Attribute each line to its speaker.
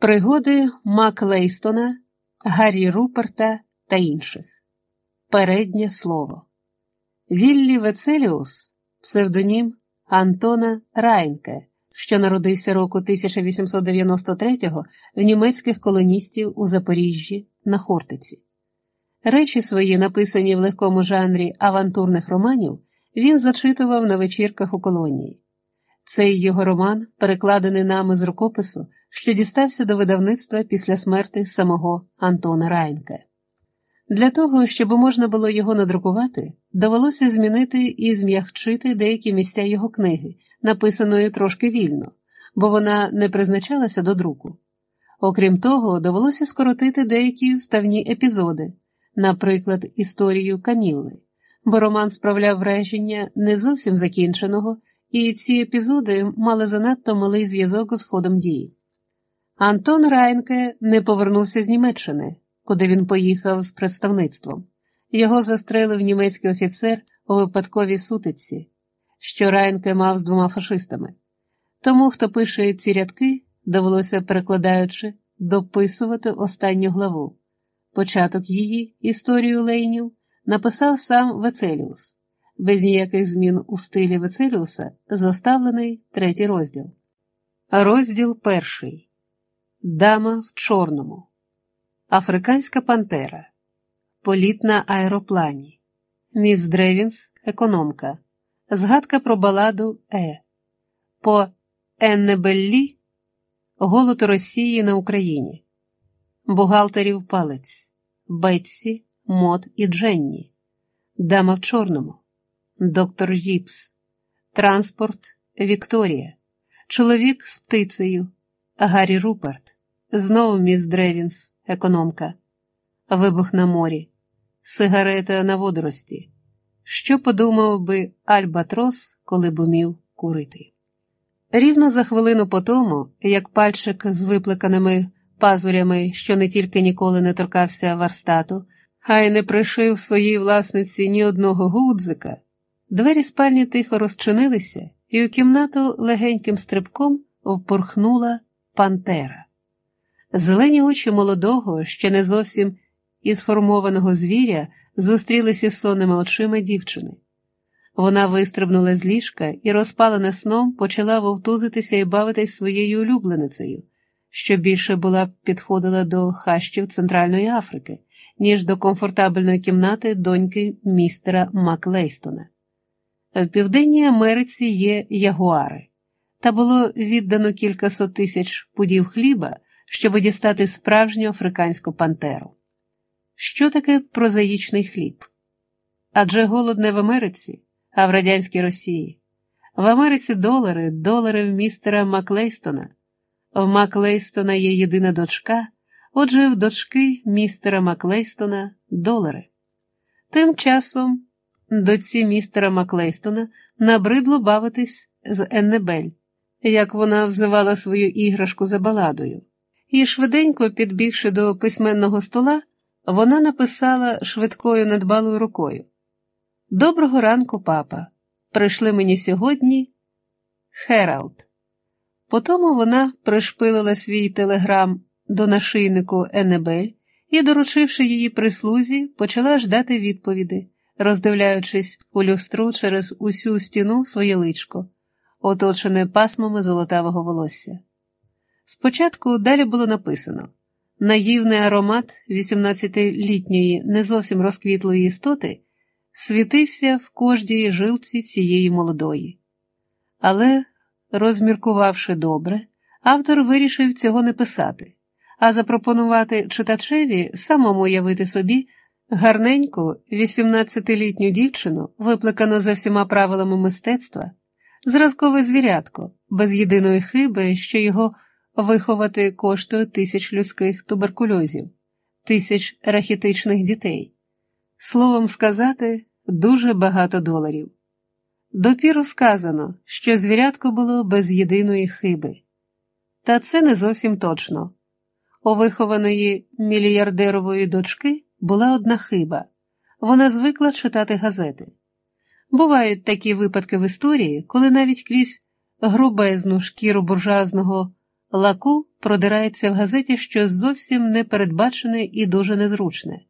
Speaker 1: Пригоди Мак Лейстона, Гаррі Руперта та інших. Переднє слово. Віллі Вецеліус, псевдонім Антона Райнке, що народився року 1893-го в німецьких колоністів у Запоріжжі на Хортиці. Речі свої, написані в легкому жанрі авантурних романів, він зачитував на вечірках у колонії. Цей його роман, перекладений нами з рукопису, що дістався до видавництва після смерти самого Антона Райнке. Для того, щоб можна було його надрукувати, довелося змінити і зм'ягчити деякі місця його книги, написаної трошки вільно, бо вона не призначалася до друку. Окрім того, довелося скоротити деякі вставні епізоди, наприклад, історію Камілли, бо роман справляв враження не зовсім закінченого, і ці епізоди мали занадто малий зв'язок з ходом дії. Антон Райнке не повернувся з Німеччини, куди він поїхав з представництвом. Його застрелив німецький офіцер у випадковій сутиці, що Райнке мав з двома фашистами. Тому, хто пише ці рядки, довелося перекладаючи, дописувати останню главу. Початок її, історію Лейнів, написав сам Вецеліус, без ніяких змін у стилі Вецеліуса, заставлений третій розділ. Розділ перший. Дама в чорному, Африканська Пантера, Політ на аероплані, Міс Древінс, економка, Згадка про баладу Е. По Еннебел Лі, Голод Росії на Україні, Бухгалтерів палець, Бетсі, Мод і Дженні, Дама в чорному, Доктор Ріпс, Транспорт Вікторія, Чоловік з птицею. Гаррі Руперт, знову міс Древінс, економка, вибух на морі, сигарета на водорості. Що подумав би Альбатрос, коли б умів курити? Рівно за хвилину по тому, як пальчик з виплеканими пазурями, що не тільки ніколи не торкався варстату, а й не пришив своїй власниці ні одного гудзика, двері спальні тихо розчинилися, і у кімнату легеньким стрибком впорхнула Пантера. Зелені очі молодого, ще не зовсім і сформованого звіря, зустрілися з сонними очима дівчини. Вона вистрибнула з ліжка і, розпалена сном, почала вовтузитися і бавитись своєю улюбленицею, що більше була підходила до хащів Центральної Африки, ніж до комфортабельної кімнати доньки містера Маклейстона. В Південній Америці є ягуари та було віддано кількасот тисяч пудів хліба, щоб дістати справжню африканську пантеру. Що таке прозаїчний хліб? Адже голод не в Америці, а в радянській Росії. В Америці долари, долари в містера Маклейстона. В Маклейстона є єдина дочка, отже, в дочки містера Маклейстона долари. Тим часом доці містера Маклейстона набридло бавитись з Еннебель як вона взивала свою іграшку за баладою, і, швиденько підбігши до письменного стола, вона написала швидкою недбалою рукою: Доброго ранку, папа. Прийшли мені сьогодні Хералд. Потому вона пришпилила свій телеграм до нашийнику Енебель і, доручивши її прислузі, почала ждати відповіді, роздивляючись у люстру через усю стіну своє личко оточене пасмами золотавого волосся. Спочатку далі було написано наївний аромат 18-літньої, не зовсім розквітлої істоти світився в кожній жилці цієї молодої. Але, розміркувавши добре, автор вирішив цього не писати, а запропонувати читачеві самому уявити собі гарненьку 18-літню дівчину, виплекану за всіма правилами мистецтва зразкове звірятко, без єдиної хиби, що його виховати коштує тисяч людських туберкульозів, тисяч рахітичних дітей. Словом сказати, дуже багато доларів. Допіру сказано, що звірятко було без єдиної хиби. Та це не зовсім точно. У вихованої мільярдерової дочки була одна хиба вона звикла читати газети. Бувають такі випадки в історії, коли навіть крізь грубезну шкіру буржуазного Лаку продирається в газеті щось зовсім непередбачене і дуже незручне.